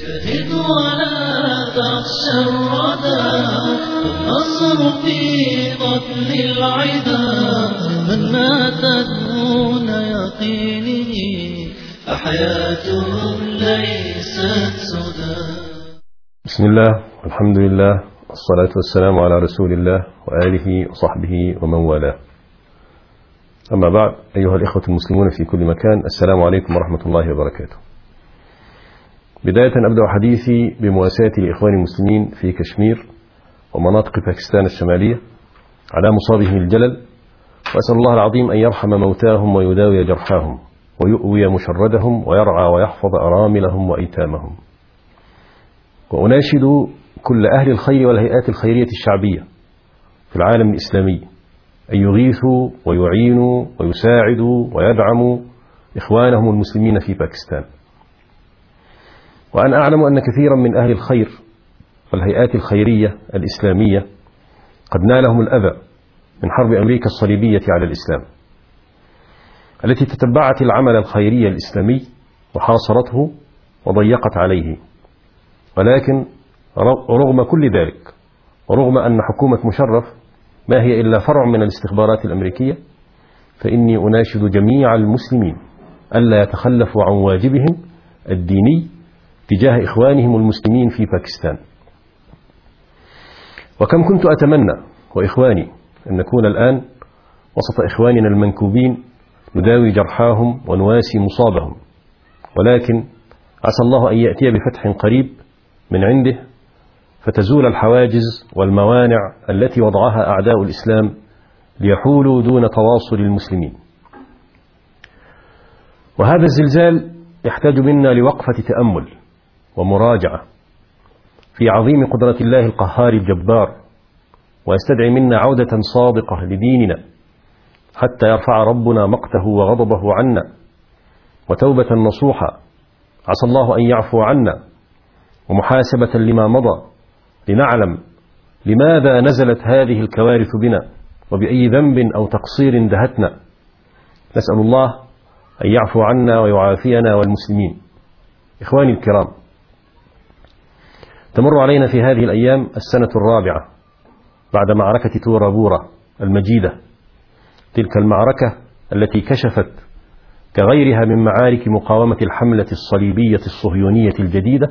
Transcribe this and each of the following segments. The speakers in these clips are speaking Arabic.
جهد ولا تخشى الردى النصر في قتل العدا. من مات دون يقينه فحياتهم ليست سدى. بسم الله الحمد لله والصلاة والسلام على رسول الله وآله وصحبه ومن والاه. أما بعد أيها الإخوة المسلمون في كل مكان السلام عليكم ورحمة الله وبركاته. بداية أبدأ حديثي بمواساة لإخواني المسلمين في كشمير ومناطق باكستان الشمالية على مصابهم الجلل وأسأل الله العظيم أن يرحم موتاهم ويداوي جرحاهم ويؤوي مشردهم ويرعى ويحفظ أراملهم وأيتامهم. وأناشد كل أهل الخير والهيئات الخيرية الشعبية في العالم الإسلامي أن يغيثوا ويعينوا ويساعدوا ويدعموا إخوانهم المسلمين في باكستان. وأنا أعلم أن كثيرا من أهل الخير والهيئات الخيرية الإسلامية قد نالهم الأذى من حرب أمريكا الصليبية على الإسلام التي تتبعت العمل الخيري الإسلامي وحاصرته وضيقت عليه. ولكن رغم كل ذلك ورغم أن حكومة مشرف ما هي إلا فرع من الاستخبارات الأمريكية فإني أناشد جميع المسلمين ألا يتخلفوا عن واجبهم الديني تجاه إخوانهم المسلمين في باكستان. وكم كنت أتمنى وإخواني أن نكون الآن وسط إخواننا المنكوبين نداوي جرحاهم ونواسي مصابهم. ولكن عسى الله أن يأتي بفتح قريب من عنده فتزول الحواجز والموانع التي وضعها أعداء الإسلام ليحولوا دون تواصل المسلمين. وهذا الزلزال يحتاج منا لوقفة تأمل ومراجعة في عظيم قدرة الله القهار الجبار ويستدعي منا عودة صادقة لديننا حتى يرفع ربنا مقته وغضبه عنا وتوبة نصوحة عسى الله أن يعفو عنا ومحاسبة لما مضى لنعلم لماذا نزلت هذه الكوارث بنا وبأي ذنب أو تقصير دهتنا. نسأل الله أن يعفو عنا ويعافينا والمسلمين. إخواني الكرام تمر علينا في هذه الأيام السنة الرابعة بعد معركة تورا بورا المجيدة. تلك المعركة التي كشفت كغيرها من معارك مقاومة الحملة الصليبية الصهيونية الجديدة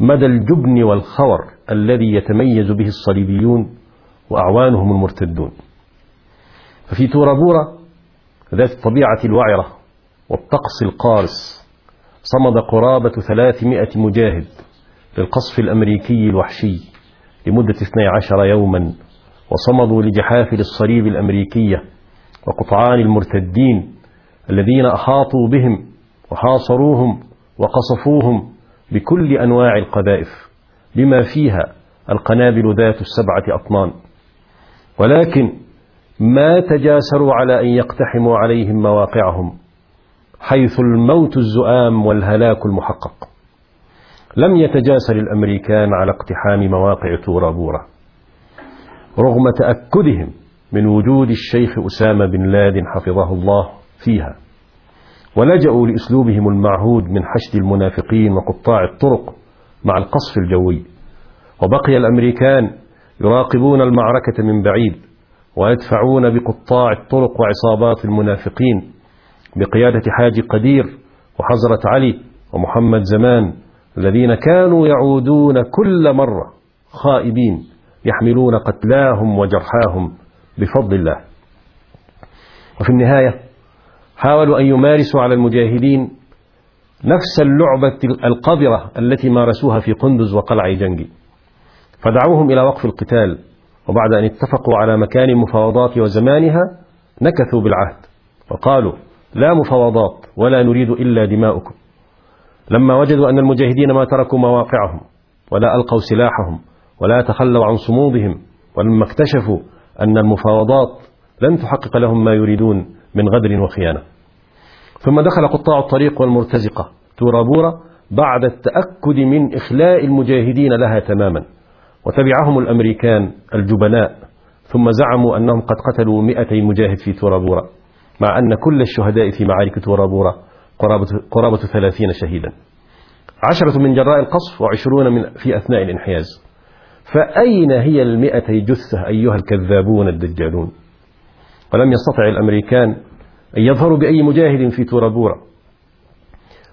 مدى الجبن والخور الذي يتميز به الصليبيون وأعوانهم المرتدون. ففي تورا بورا ذات الطبيعة الوعرة والطقس القارس صمد قرابة ثلاثمائة مجاهد للقصف الأمريكي الوحشي لمدة 12 يوما وصمدوا لجحافل الصليب الأمريكية وقطعان المرتدين الذين أحاطوا بهم وحاصروهم وقصفوهم بكل أنواع القذائف بما فيها القنابل ذات السبعة أطنان. ولكن ما تجاسروا على أن يقتحموا عليهم مواقعهم حيث الموت الزؤام والهلاك المحقق. لم يتجاسر الأمريكان على اقتحام مواقع تورا بورا رغم تأكدهم من وجود الشيخ أسامة بن لادن حفظه الله فيها ولجأوا لأسلوبهم المعهود من حشد المنافقين وقطاع الطرق مع القصف الجوي وبقي الأمريكان يراقبون المعركة من بعيد ويدفعون بقطاع الطرق وعصابات المنافقين بقيادة حاج قدير وحزرة علي ومحمد زمان الذين كانوا يعودون كل مرة خائبين يحملون قتلاهم وجرحاهم بفضل الله. وفي النهاية حاولوا أن يمارسوا على المجاهدين نفس اللعبة القذرة التي مارسوها في قندز وقلع جنجي. فدعوهم إلى وقف القتال وبعد أن اتفقوا على مكان المفاوضات وزمانها نكثوا بالعهد وقالوا لا مفاوضات ولا نريد إلا دماؤكم. لما وجدوا أن المجاهدين ما تركوا مواقعهم ولا ألقوا سلاحهم ولا تخلوا عن صمودهم ولما اكتشفوا أن المفاوضات لن تحقق لهم ما يريدون من غدر وخيانة. ثم دخل قطاع الطريق والمرتزقة تورا بورا بعد التأكد من إخلاء المجاهدين لها تماما وتبعهم الأمريكان الجبناء ثم زعموا أنهم قد قتلوا 200 مجاهد في تورا بورا مع أن كل الشهداء في معارك تورا بورا قرابة, قرابة ثلاثين شهيدا. عشرة من جراء القصف وعشرون من في أثناء الانحياز. فأين هي المئتي جثة أيها الكذابون الدجالون؟ ولم يستطع الأمريكان أن يظهروا بأي مجاهد في تورابورا.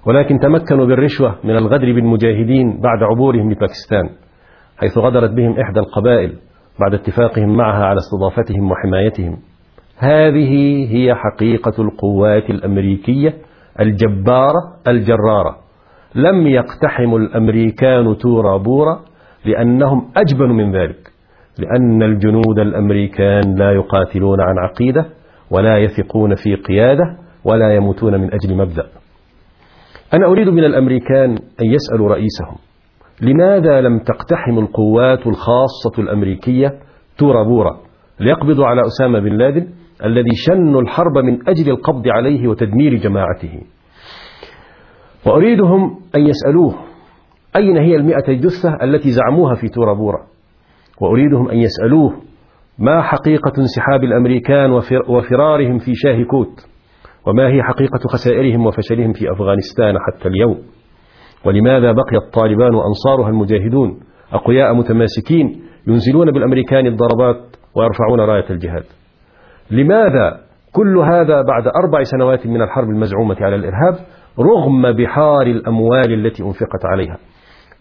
ولكن تمكنوا بالرشوة من الغدر بالمجاهدين بعد عبورهم لباكستان حيث غدرت بهم إحدى القبائل بعد اتفاقهم معها على استضافتهم وحمايتهم. هذه هي حقيقة القوات الأمريكية الجبارة الجرارة. لم يقتحم الأمريكان تورا بورا لأنهم أجبن من ذلك لأن الجنود الأمريكان لا يقاتلون عن عقيدة ولا يثقون في قيادة ولا يموتون من أجل مبدأ. أنا أريد من الأمريكان أن يسألوا رئيسهم لماذا لم تقتحم القوات الخاصة الأمريكية تورا بورا ليقبضوا على أسامة بن لادن؟ الذي شن الحرب من أجل القبض عليه وتدمير جماعته. وأريدهم أن يسألوه أين هي المئة جثة التي زعموها في تورا بورا؟ وأريدهم أن يسألوه ما حقيقة انسحاب الأمريكان وفرارهم في شاهكوت وما هي حقيقة خسائرهم وفشلهم في أفغانستان حتى اليوم؟ ولماذا بقي الطالبان وأنصارها المجاهدون أقوياء متماسكين ينزلون بالأمريكان الضربات ويرفعون راية الجهاد؟ لماذا كل هذا بعد أربع سنوات من الحرب المزعومة على الإرهاب رغم بحار الأموال التي أنفقت عليها؟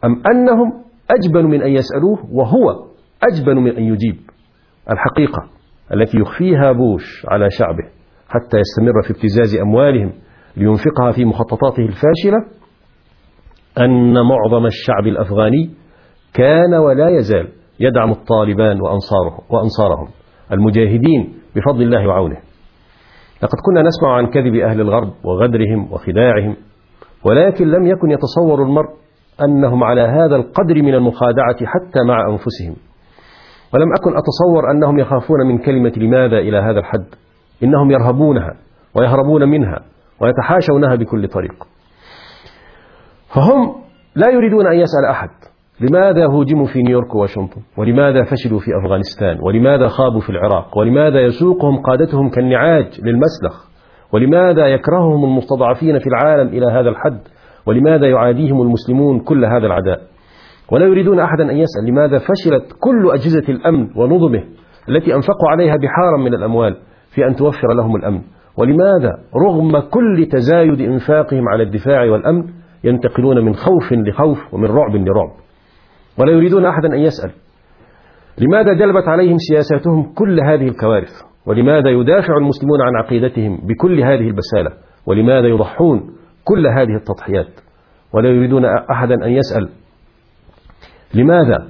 أم أنهم أجبن من أن يسألوه وهو أجبن من أن يجيب؟ الحقيقة التي يخفيها بوش على شعبه حتى يستمر في ابتزاز أموالهم لينفقها في مخططاته الفاشلة أن معظم الشعب الأفغاني كان ولا يزال يدعم الطالبان وأنصارهم, وأنصارهم. المجاهدين بفضل الله وعونه. لقد كنا نسمع عن كذب أهل الغرب وغدرهم وخداعهم ولكن لم يكن يتصور المرء أنهم على هذا القدر من المخادعة حتى مع أنفسهم. ولم أكن أتصور أنهم يخافون من كلمة لماذا إلى هذا الحد؟ إنهم يرهبونها ويهربون منها ويتحاشونها بكل طريق. فهم لا يريدون أن يسأل أحد. لماذا هوجموا في نيويورك وواشنطن؟ ولماذا فشلوا في أفغانستان؟ ولماذا خابوا في العراق؟ ولماذا يسوقهم قادتهم كالنعاج للمسلخ؟ ولماذا يكرههم المستضعفين في العالم إلى هذا الحد؟ ولماذا يعاديهم المسلمون كل هذا العداء؟ ولا يريدون أحدا أن يسأل لماذا فشلت كل أجهزة الأمن ونظمه التي أنفقوا عليها بحارا من الأموال في أن توفر لهم الأمن؟ ولماذا رغم كل تزايد إنفاقهم على الدفاع والأمن ينتقلون من خوف لخوف ومن رعب لرعب؟ ولا يريدون أحدا أن يسأل. لماذا جلبت عليهم سياساتهم كل هذه الكوارث؟ ولماذا يدافع المسلمون عن عقيدتهم بكل هذه البسالة؟ ولماذا يضحون كل هذه التضحيات؟ ولا يريدون أحدا أن يسأل. لماذا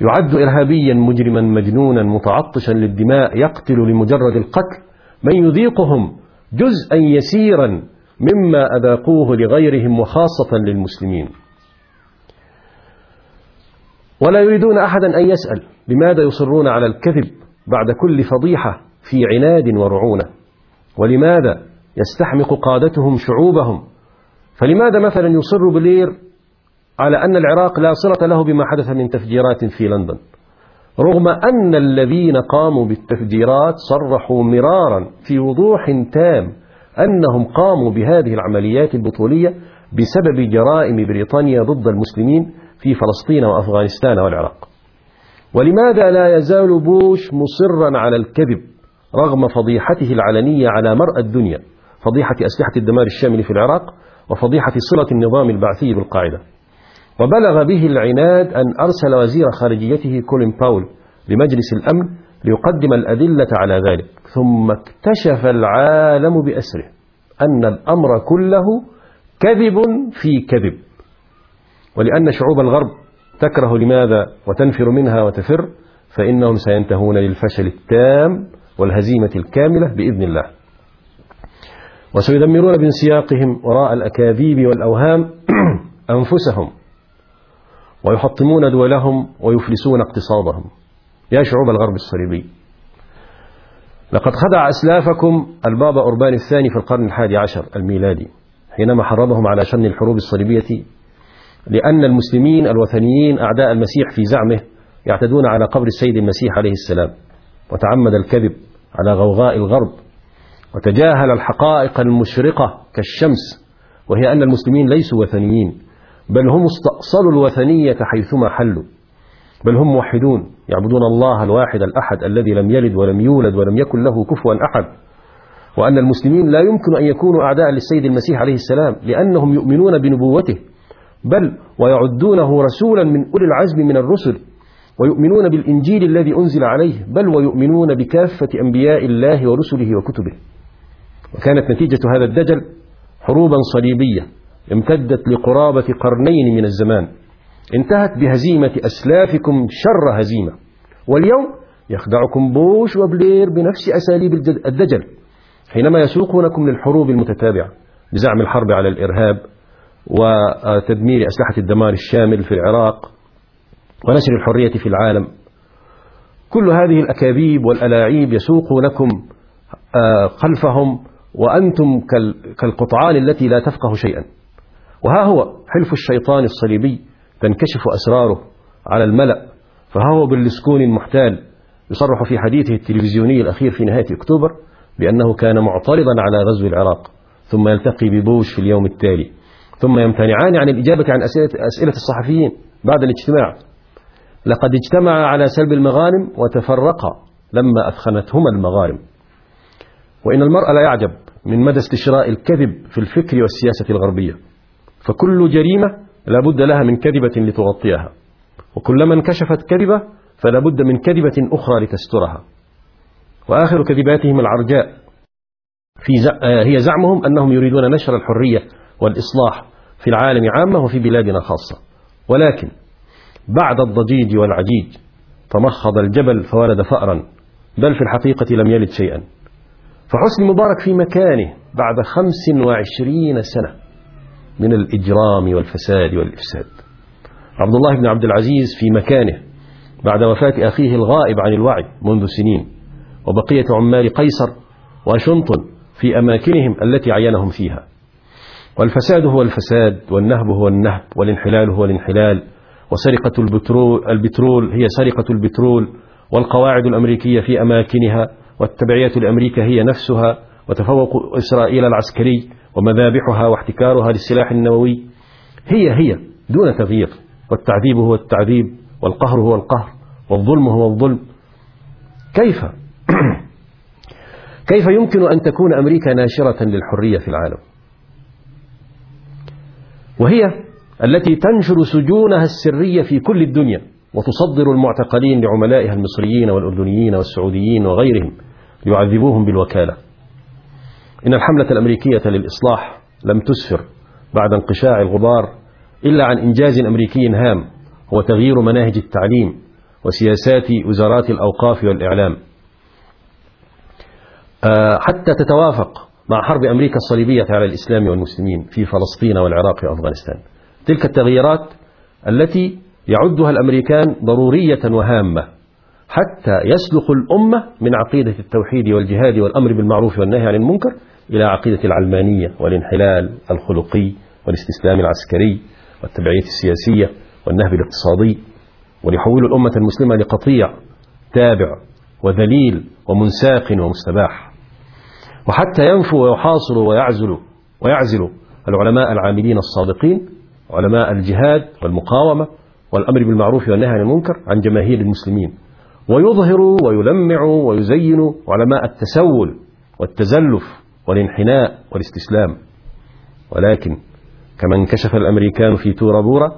يعد إرهابيا مجرما مجنونا متعطشا للدماء يقتل لمجرد القتل؟ من يذيقهم جزءا يسيرا مما أذاقوه لغيرهم وخاصة للمسلمين. ولا يريدون أحدا أن يسأل لماذا يصرون على الكذب بعد كل فضيحة في عناد ورعونة؟ ولماذا يستحمق قادتهم شعوبهم؟ فلماذا مثلا يصر بلير على أن العراق لا صلة له بما حدث من تفجيرات في لندن؟ رغم أن الذين قاموا بالتفجيرات صرحوا مرارا في وضوح تام أنهم قاموا بهذه العمليات البطولية بسبب جرائم بريطانيا ضد المسلمين في فلسطين وأفغانستان والعراق. ولماذا لا يزال بوش مصرا على الكذب رغم فضيحته العلنية على مرأى الدنيا فضيحة أسلحة الدمار الشامل في العراق وفضيحة صلة النظام البعثي بالقاعدة؟ وبلغ به العناد أن أرسل وزير خارجيته كولين باول لمجلس الأمن ليقدم الأدلة على ذلك ثم اكتشف العالم بأسره أن الأمر كله كذب في كذب. ولأن شعوب الغرب تكره لماذا وتنفر منها وتفر فإنهم سينتهون للفشل التام والهزيمة الكاملة بإذن الله. وسيدمرون بانسياقهم وراء الأكاذيب والأوهام أنفسهم ويحطمون دولهم ويفلسون اقتصادهم. يا شعوب الغرب الصليبي لقد خدع أسلافكم البابا أوربان الثاني في القرن الحادي عشر الميلادي حينما حرضهم على شن الحروب الصليبية لأن المسلمين الوثنيين أعداء المسيح في زعمه يعتدون على قبر السيد المسيح عليه السلام وتعمد الكذب على غوغاء الغرب وتجاهل الحقائق المشرقة كالشمس وهي أن المسلمين ليسوا وثنيين بل هم استأصلوا الوثنية حيثما حلوا بل هم موحدون يعبدون الله الواحد الأحد الذي لم يلد ولم يولد ولم يكن له كفوا أحد وأن المسلمين لا يمكن أن يكونوا أعداء للسيد المسيح عليه السلام لأنهم يؤمنون بنبوته بل ويعدونه رسولا من أولي العزم من الرسل ويؤمنون بالإنجيل الذي أنزل عليه بل ويؤمنون بكافة أنبياء الله ورسله وكتبه. وكانت نتيجة هذا الدجل حروبا صليبية امتدت لقرابة قرنين من الزمان. انتهت بهزيمة أسلافكم شر هزيمة. واليوم يخدعكم بوش وبلير بنفس أساليب الدجل حينما يسوقونكم للحروب المتتابعة بزعم الحرب على الإرهاب وتدمير أسلحة الدمار الشامل في العراق ونشر الحرية في العالم. كل هذه الأكاذيب والألاعيب يسوقونكم خلفهم وأنتم كالقطعان التي لا تفقه شيئا. وها هو حلف الشيطان الصليبي تنكشف أسراره على الملأ. فها هو بالسكون محتال يصرح في حديثه التلفزيوني الأخير في نهاية أكتوبر بأنه كان معترضا على غزو العراق ثم يلتقي ببوش في اليوم التالي. ثم يمتنعان عن الإجابة عن أسئلة, الصحفيين بعد الاجتماع. لقد اجتمع على سلب المغانم وتفرقا لما أثخنتهما المغارم وإن المرء لا يعجب من مدى استشراء الكذب في الفكر والسياسة الغربية. فكل جريمة لا بد لها من كذبة لتغطيها. وكلما انكشفت كذبة فلا بد من كذبة أخرى لتسترها. وآخر كذباتهم العرجاء. في هي زعمهم أنهم يريدون نشر الحرية والإصلاح في العالم عامة وفي بلادنا خاصة. ولكن بعد الضجيج والعجيج تمخض الجبل فولد فأرا بل في الحقيقة لم يلد شيئا. فحسن مبارك في مكانه بعد خمس وعشرين سنة من الإجرام والفساد والإفساد. عبد الله بن عبد العزيز في مكانه بعد وفاة أخيه الغائب عن الوعي منذ سنين وبقية عمال قيصر واشنطن في أماكنهم التي عينهم فيها. والفساد هو الفساد والنهب هو النهب والانحلال هو الانحلال. وسرقة البترول, البترول هي سرقة البترول. والقواعد الأمريكية في أماكنها والتبعية لأمريكا هي نفسها. وتفوق إسرائيل العسكري ومذابحها واحتكارها للسلاح النووي. هي هي دون تغيير والتعذيب هو التعذيب والقهر هو القهر والظلم هو الظلم. كيف؟ كيف يمكن أن تكون أمريكا ناشرة للحرية في العالم؟ وهي التي تنشر سجونها السرية في كل الدنيا وتصدر المعتقلين لعملائها المصريين والأردنيين والسعوديين وغيرهم ليعذبوهم بالوكالة. إن الحملة الأمريكية للإصلاح لم تسفر بعد انقشاع الغبار إلا عن إنجاز أمريكي هام هو تغيير مناهج التعليم وسياسات وزارات الأوقاف والإعلام. حتى تتوافق مع حرب أمريكا الصليبية على الإسلام والمسلمين في فلسطين والعراق وأفغانستان. تلك التغييرات التي يعدها الأمريكان ضرورية وهامة حتى يسلخ الأمة من عقيدة التوحيد والجهاد والأمر بالمعروف والنهي عن المنكر إلى عقيدة العلمانية والانحلال الخلقي والاستسلام العسكري والتبعية السياسية والنهب الاقتصادي وليحولوا الأمة المسلمة لقطيع تابع وذليل ومنساق ومستباح. وحتى ينفوا ويحاصروا ويعزلوا ويعزلوا العلماء العاملين الصادقين علماء الجهاد والمقاومة والأمر بالمعروف والنهي عن المنكر عن جماهير المسلمين. ويظهروا ويلمعوا ويزينوا علماء التسول والتزلف والانحناء والاستسلام. ولكن كما انكشف الأمريكان في تورا بورا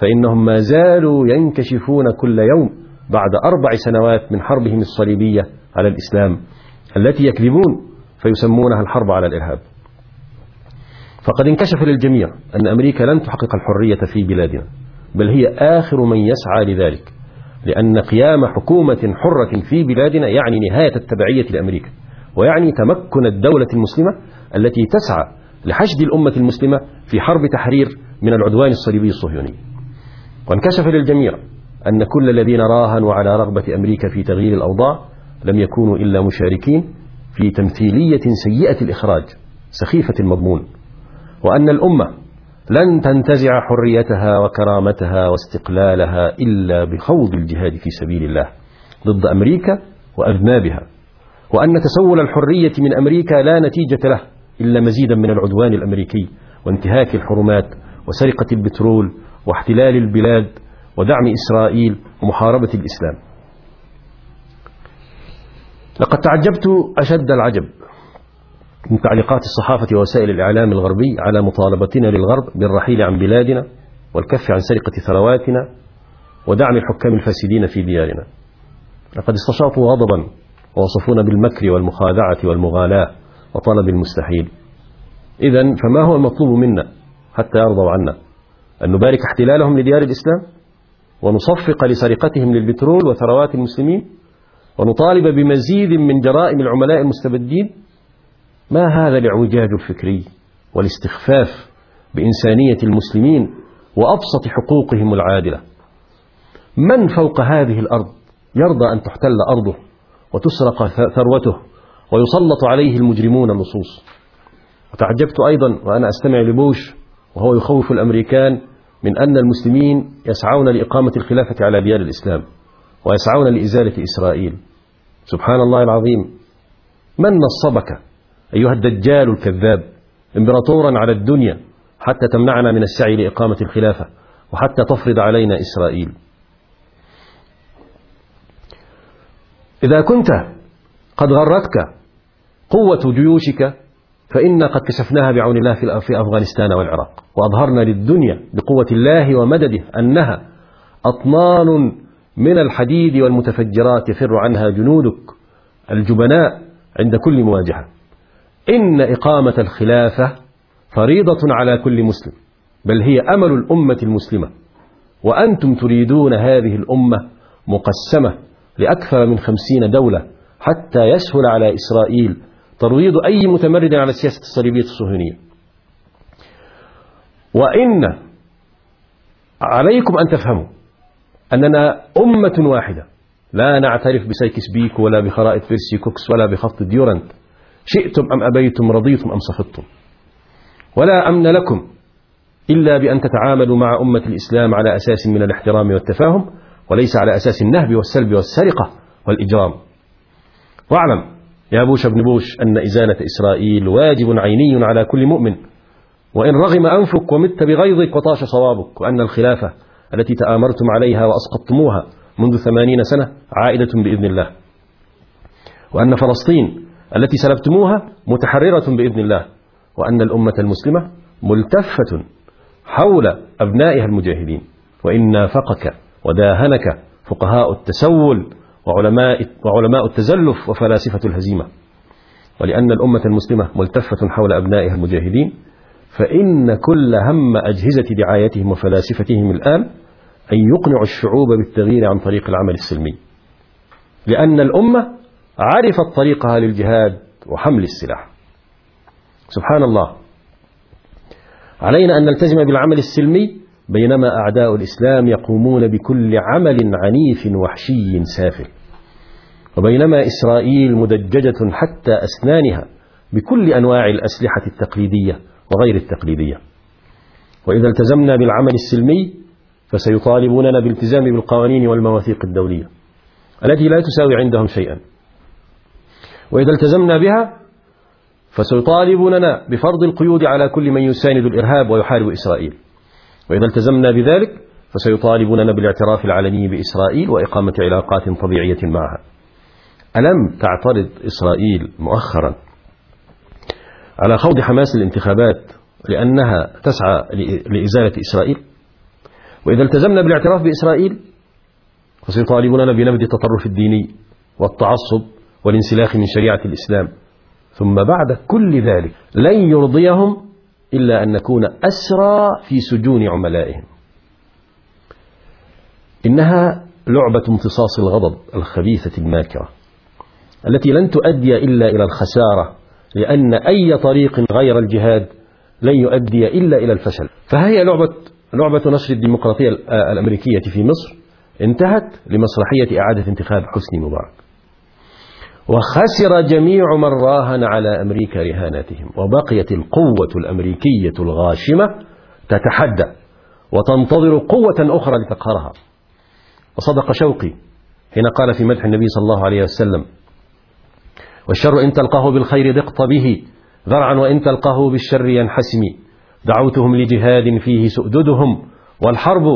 فإنهم ما زالوا ينكشفون كل يوم بعد أربع سنوات من حربهم الصليبية على الإسلام التي يكذبون فيسمونها الحرب على الإرهاب. فقد انكشف للجميع أن أمريكا لن تحقق الحرية في بلادنا بل هي آخر من يسعى لذلك لأن قيام حكومة حرة في بلادنا يعني نهاية التبعية لأمريكا ويعني تمكن الدولة المسلمة التي تسعى لحشد الأمة المسلمة في حرب تحرير من العدوان الصليبي الصهيوني. وانكشف للجميع أن كل الذين راهنوا على رغبة أمريكا في تغيير الأوضاع لم يكونوا إلا مشاركين في تمثيلية سيئة الإخراج سخيفة المضمون وأن الأمة لن تنتزع حريتها وكرامتها واستقلالها إلا بخوض الجهاد في سبيل الله ضد أمريكا وأذنابها وأن تسول الحرية من أمريكا لا نتيجة له إلا مزيدا من العدوان الأمريكي وانتهاك الحرمات وسرقة البترول واحتلال البلاد ودعم إسرائيل ومحاربة الإسلام. لقد تعجبت أشد العجب من تعليقات الصحافة ووسائل الإعلام الغربي على مطالبتنا للغرب بالرحيل عن بلادنا والكف عن سرقة ثرواتنا ودعم الحكام الفاسدين في ديارنا. لقد استشاطوا غضبا ووصفونا بالمكر والمخادعة والمغالاة وطلب المستحيل. إذا فما هو المطلوب منا حتى يرضوا عنا؟ أن نبارك احتلالهم لديار الإسلام ونصفق لسرقتهم للبترول وثروات المسلمين؟ ونطالب بمزيد من جرائم العملاء المستبدين. ما هذا الاعوجاج الفكري والاستخفاف بإنسانية المسلمين وأبسط حقوقهم العادلة؟ من فوق هذه الأرض يرضى أن تحتل أرضه وتسرق ثروته ويسلط عليه المجرمون اللصوص وتعجبت أيضا وأنا أستمع لبوش وهو يخوف الأمريكان من أن المسلمين يسعون لإقامة الخلافة على ديار الإسلام. ويسعون لإزالة إسرائيل. سبحان الله العظيم. من نصبك أيها الدجال الكذاب؟ إمبراطورا على الدنيا حتى تمنعنا من السعي لإقامة الخلافة وحتى تفرض علينا إسرائيل. إذا كنت قد غرتك قوة جيوشك فإنا قد كشفناها بعون الله في أفغانستان والعراق. وأظهرنا للدنيا بقوة الله ومدده أنها أطنان من الحديد والمتفجرات يفر عنها جنودك الجبناء عند كل مواجهة. إن إقامة الخلافة فريضة على كل مسلم بل هي أمل الأمة المسلمة. وأنتم تريدون هذه الأمة مقسمة لأكثر من خمسين دولة حتى يسهل على إسرائيل ترويض أي متمرد على السياسة الصليبية الصهيونية. وإن عليكم أن تفهموا أننا أمة واحدة. لا نعترف بسايكس بيكو ولا بخرائط بيرسي كوكس ولا بخط ديورند. شئتم أم أبيتم رضيتم أم سخطتم ولا أمن لكم إلا بأن تتعاملوا مع أمة الإسلام على أساس من الاحترام والتفاهم وليس على أساس النهب والسلب والسرقة والإجرام. واعلم يا بوش ابن بوش أن إزالة إسرائيل واجب عيني على كل مؤمن. وإن رغم أنفك ومت بغيظك وطاش صوابك وأن الخلافة التي تآمرتم عليها وأسقطتموها منذ ثمانين سنة عائدة بإذن الله. وأن فلسطين التي سلبتموها متحررة بإذن الله. وأن الأمة المسلمة ملتفة حول أبنائها المجاهدين. وإن نافقك وداهنك فقهاء التسول وعلماء, وعلماء التزلف وفلاسفة الهزيمة. ولأن الأمة المسلمة ملتفة حول أبنائها المجاهدين. فإن كل هم أجهزة دعايتهم وفلاسفتهم الآن أن يقنعوا الشعوب بالتغيير عن طريق العمل السلمي. لأن الأمة عرفت طريقها للجهاد وحمل السلاح. سبحان الله. علينا أن نلتزم بالعمل السلمي بينما أعداء الإسلام يقومون بكل عمل عنيف وحشي سافل. وبينما إسرائيل مدججة حتى أسنانها بكل أنواع الأسلحة التقليدية وغير التقليدية. وإذا التزمنا بالعمل السلمي فسيطالبوننا بالالتزام بالقوانين والمواثيق الدولية التي لا تساوي عندهم شيئا. وإذا التزمنا بها فسيطالبوننا بفرض القيود على كل من يساند الإرهاب ويحارب إسرائيل. وإذا التزمنا بذلك فسيطالبوننا بالاعتراف العلني بإسرائيل وإقامة علاقات طبيعية معها. ألم تعترض إسرائيل مؤخرا على خوض حماس الانتخابات لأنها تسعى لإزالة إسرائيل. وإذا التزمنا بالاعتراف بإسرائيل فسيطالبوننا بنبذ التطرف الديني والتعصب والانسلاخ من شريعة الإسلام. ثم بعد كل ذلك لن يرضيهم إلا أن نكون أسرى في سجون عملائهم. إنها لعبة امتصاص الغضب الخبيثة الماكرة التي لن تؤدي إلا إلى الخسارة لأن أي طريق غير الجهاد لن يؤدي إلا إلى الفشل. فهي لعبة, لعبة نشر الديمقراطية الأمريكية في مصر انتهت لمسرحية إعادة انتخاب حسني مبارك. وخسر جميع من راهن على أمريكا رهاناتهم وبقيت القوة الأمريكية الغاشمة تتحدى وتنتظر قوة أخرى لتقهرها. وصدق شوقي حين قال في مدح النبي صلى الله عليه وسلم والشر إن تلقاه بالخير دقت به ذرعا وإن تلقاه بالشر ينحسم. دعوتهم لجهاد فيه سؤددهم. والحرب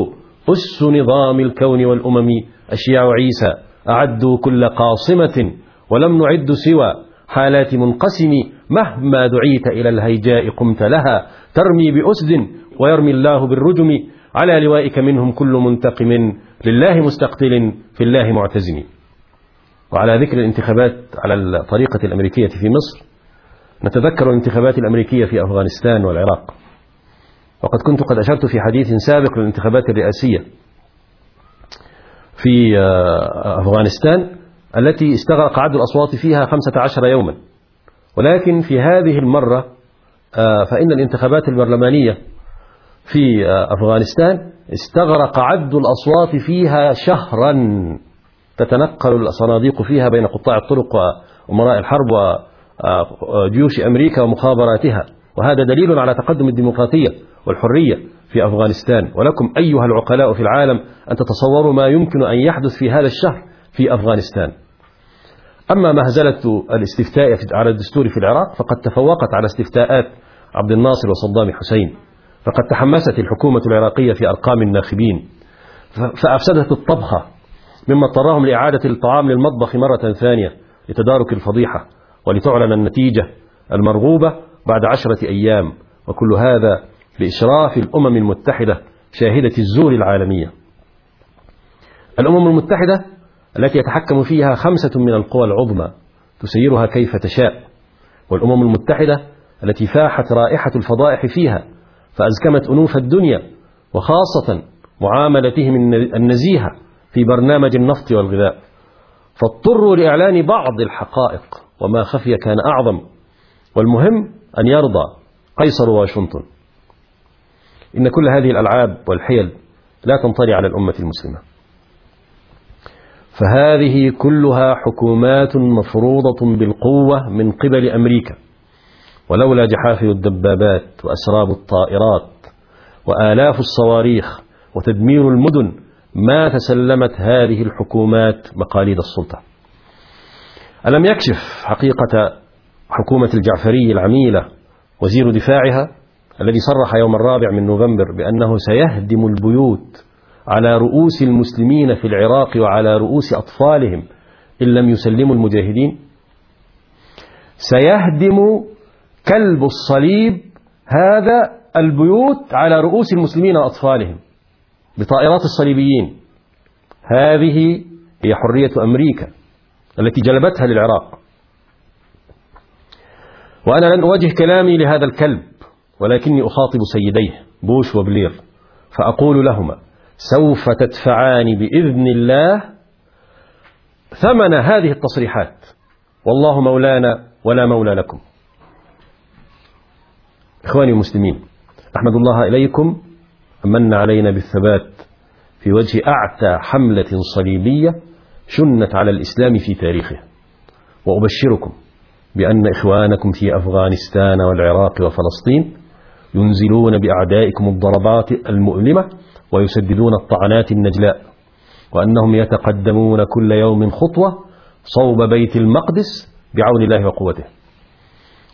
أس نظام الكون والأمم. أشياع عيسى أعدوا كل قاصمة ولم نعد سوى. حالات منقسم مهما دعيت إلى الهيجاء قمت لها. ترمي بأسد ويرمي الله بالرجم. على لوائك منهم كل منتقم. لله مستقتل في الله معتزم. وعلى ذكر الانتخابات على الطريقة الأمريكية في مصر نتذكر الانتخابات الأمريكية في أفغانستان والعراق. وقد كنت قد أشرت في حديث سابق للانتخابات الرئاسية في أفغانستان التي استغرق عدد الأصوات فيها 15 يوما. ولكن في هذه المرة فإن الانتخابات البرلمانية في أفغانستان استغرق عد الأصوات فيها شهرا. تتنقل الصناديق فيها بين قطاع الطرق وأمراء الحرب وجيوش أمريكا ومخابراتها. وهذا دليل على تقدم الديمقراطية والحرية في أفغانستان. ولكم أيها العقلاء في العالم أن تتصوروا ما يمكن أن يحدث في هذا الشهر في أفغانستان. أما مهزلة الاستفتاء على الدستور في العراق فقد تفوقت على استفتاءات عبد الناصر وصدام حسين. فقد تحمست الحكومة العراقية في أرقام الناخبين. فأفسدت الطبخة مما اضطرهم لإعادة الطعام للمطبخ مرة ثانية لتدارك الفضيحة ولتعلن النتيجة المرغوبة بعد عشرة أيام. وكل هذا بإشراف الأمم المتحدة شاهدة الزور العالمية. الأمم المتحدة التي يتحكم فيها خمسة من القوى العظمى تسيرها كيف تشاء. والأمم المتحدة التي فاحت رائحة الفضائح فيها فأزكمت أنوف الدنيا وخاصة معاملتهم النزيهة في برنامج النفط والغذاء. فاضطروا لإعلان بعض الحقائق وما خفي كان أعظم والمهم أن يرضى قيصر واشنطن. إن كل هذه الألعاب والحيل لا تنطلي على الأمة المسلمة. فهذه كلها حكومات مفروضة بالقوة من قبل أمريكا. ولولا جحافل الدبابات وأسراب الطائرات وآلاف الصواريخ وتدمير المدن ما تسلمت هذه الحكومات مقاليد السلطة. ألم يكشف حقيقة حكومة الجعفري العميلة وزير دفاعها الذي صرح يوم الرابع من نوفمبر بأنه سيهدم البيوت على رؤوس المسلمين في العراق وعلى رؤوس أطفالهم إن لم يسلموا المجاهدين؟ سيهدم كلب الصليب هذا البيوت على رؤوس المسلمين وأطفالهم. بطائرات الصليبيين. هذه هي حرية أمريكا التي جلبتها للعراق. وأنا لن أوجه كلامي لهذا الكلب ولكني أخاطب سيديه بوش وبلير فأقول لهما سوف تدفعان بإذن الله ثمن هذه التصريحات. والله مولانا ولا مولى لكم. إخواني المسلمين أحمد الله إليكم. من علينا بالثبات في وجه أعتى حملة صليبية شنت على الإسلام في تاريخه. وأبشركم بأن إخوانكم في أفغانستان والعراق وفلسطين ينزلون بأعدائكم الضربات المؤلمة ويسددون الطعنات النجلاء وأنهم يتقدمون كل يوم خطوة صوب بيت المقدس بعون الله وقوته.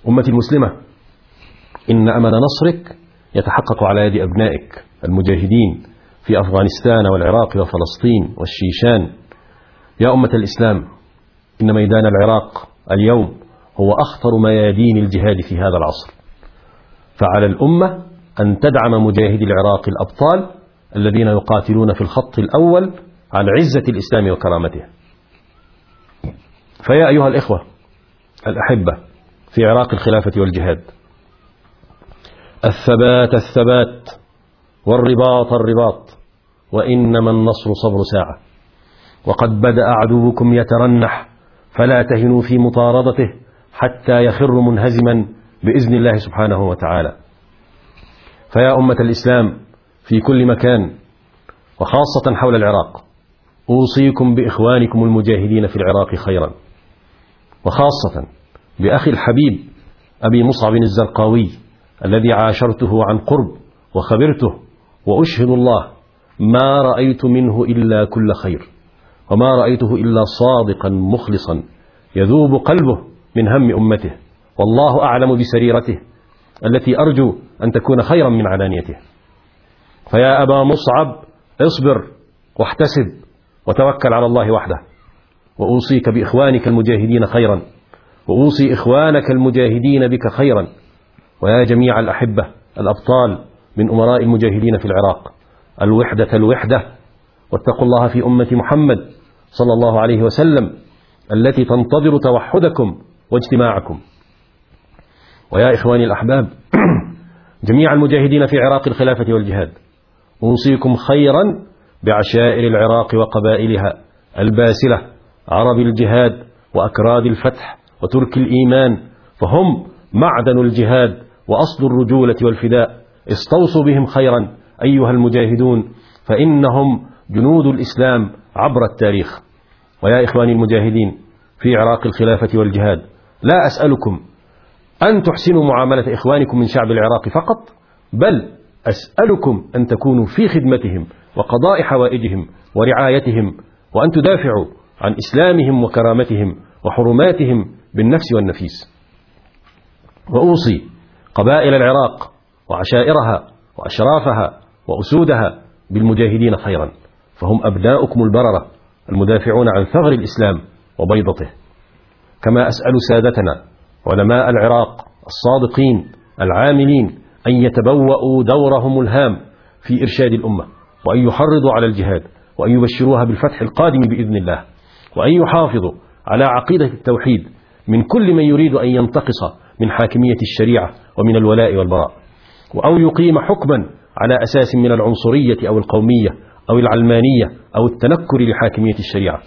أمتي المسلمة إن أمل نصرك يتحقق على يد أبنائك. المجاهدين في أفغانستان والعراق وفلسطين والشيشان. يا أمة الإسلام إن ميدان العراق اليوم هو أخطر ميادين الجهاد في هذا العصر. فعلى الأمة أن تدعم مجاهدي العراق الأبطال الذين يقاتلون في الخط الأول عن عزة الإسلام وكرامته. فيا أيها الإخوة الأحبة في عراق الخلافة والجهاد الثبات الثبات والرباط الرباط وإنما النصر صبر ساعة. وقد بدأ عدوكم يترنح فلا تهنوا في مطاردته حتى يخر منهزما بإذن الله سبحانه وتعالى. فيا أمة الإسلام في كل مكان وخاصة حول العراق أوصيكم بإخوانكم المجاهدين في العراق خيرا. وخاصة بأخي الحبيب أبي مصعب الزرقاوي الذي عاشرته عن قرب وخبرته وأشهد الله ما رأيت منه إلا كل خير وما رأيته إلا صادقا مخلصا يذوب قلبه من هم أمته والله أعلم بسريرته التي أرجو أن تكون خيرا من علانيته. فيا أبا مصعب اصبر واحتسب وتوكل على الله وحده وأوصيك بإخوانك المجاهدين خيرا وأوصي إخوانك المجاهدين بك خيرا ويا جميع الأحبة الأبطال من أمراء المجاهدين في العراق. الوحدة الوحدة. واتقوا الله في أمة محمد صلى الله عليه وسلم التي تنتظر توحدكم واجتماعكم. ويا إخواني الأحباب جميع المجاهدين في عراق الخلافة والجهاد أوصيكم خيرا بعشائر العراق وقبائلها الباسلة عرب الجهاد وأكراد الفتح وترك الإيمان فهم معدن الجهاد وأصل الرجولة والفداء. استوصوا بهم خيرا أيها المجاهدون فإنهم جنود الإسلام عبر التاريخ. ويا إخواني المجاهدين في عراق الخلافة والجهاد لا أسألكم أن تحسنوا معاملة إخوانكم من شعب العراق فقط بل أسألكم أن تكونوا في خدمتهم وقضاء حوائجهم ورعايتهم وأن تدافعوا عن إسلامهم وكرامتهم وحرماتهم بالنفس والنفيس. وأوصي قبائل العراق وعشائرها وأشرافها وأسودها بالمجاهدين خيرا. فهم أبناؤكم البررة المدافعون عن ثغر الإسلام وبيضته. كما أسأل سادتنا علماء العراق الصادقين العاملين أن يتبوأوا دورهم الهام في إرشاد الأمة وأن يحرضوا على الجهاد وأن يبشروها بالفتح القادم بإذن الله وأن يحافظوا على عقيدة التوحيد من كل من يريد أن ينتقص من حاكمية الشريعة ومن الولاء والبراء. أو يقيم حكما على أساس من العنصرية أو القومية أو العلمانية أو التنكر لحاكمية الشريعة.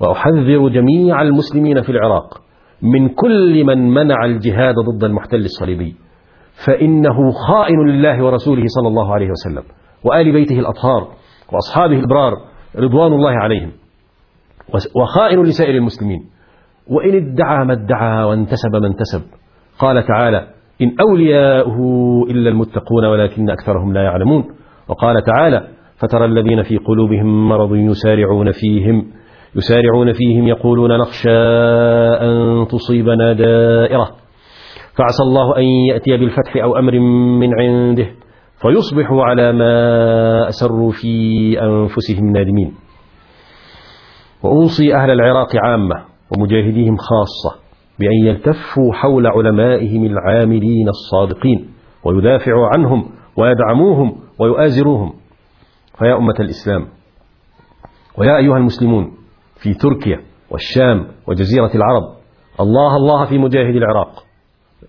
وأحذر جميع المسلمين في العراق من كل من منع الجهاد ضد المحتل الصليبي فإنه خائن لله ورسوله صلى الله عليه وسلم وآل بيته الأطهار وأصحابه الإبرار رضوان الله عليهم وخائن لسائر المسلمين. وإن ادعى ما ادعى وانتسب ما انتسب. قال تعالى إن أولياؤه إلا المتقون ولكن أكثرهم لا يعلمون. وقال تعالى فترى الذين في قلوبهم مرض يسارعون فيهم يسارعون فيهم يقولون نخشى أن تصيبنا دائرة فعسى الله أن يأتي بالفتح أو أمر من عنده فيصبحوا على ما أسروا في أنفسهم نادمين. وأوصي أهل العراق عامة ومجاهديهم خاصة بأن يلتفوا حول علمائهم العاملين الصادقين ويدافعوا عنهم ويدعموهم ويؤازروهم. فيا أمة الإسلام ويا أيها المسلمون في تركيا والشام وجزيرة العرب الله الله في مجاهد العراق.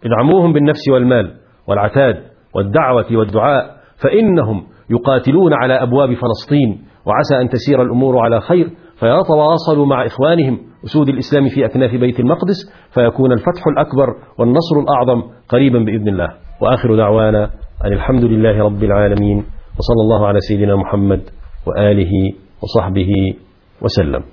ادعموهم بالنفس والمال والعتاد والدعوة والدعاء فإنهم يقاتلون على أبواب فلسطين وعسى أن تسير الأمور على خير فيتواصلوا مع إخوانهم أسود الإسلام في أكناف بيت المقدس فيكون الفتح الأكبر والنصر الأعظم قريبا بإذن الله. وآخر دعوانا أن الحمد لله رب العالمين وصلى الله على سيدنا محمد وآله وصحبه وسلم.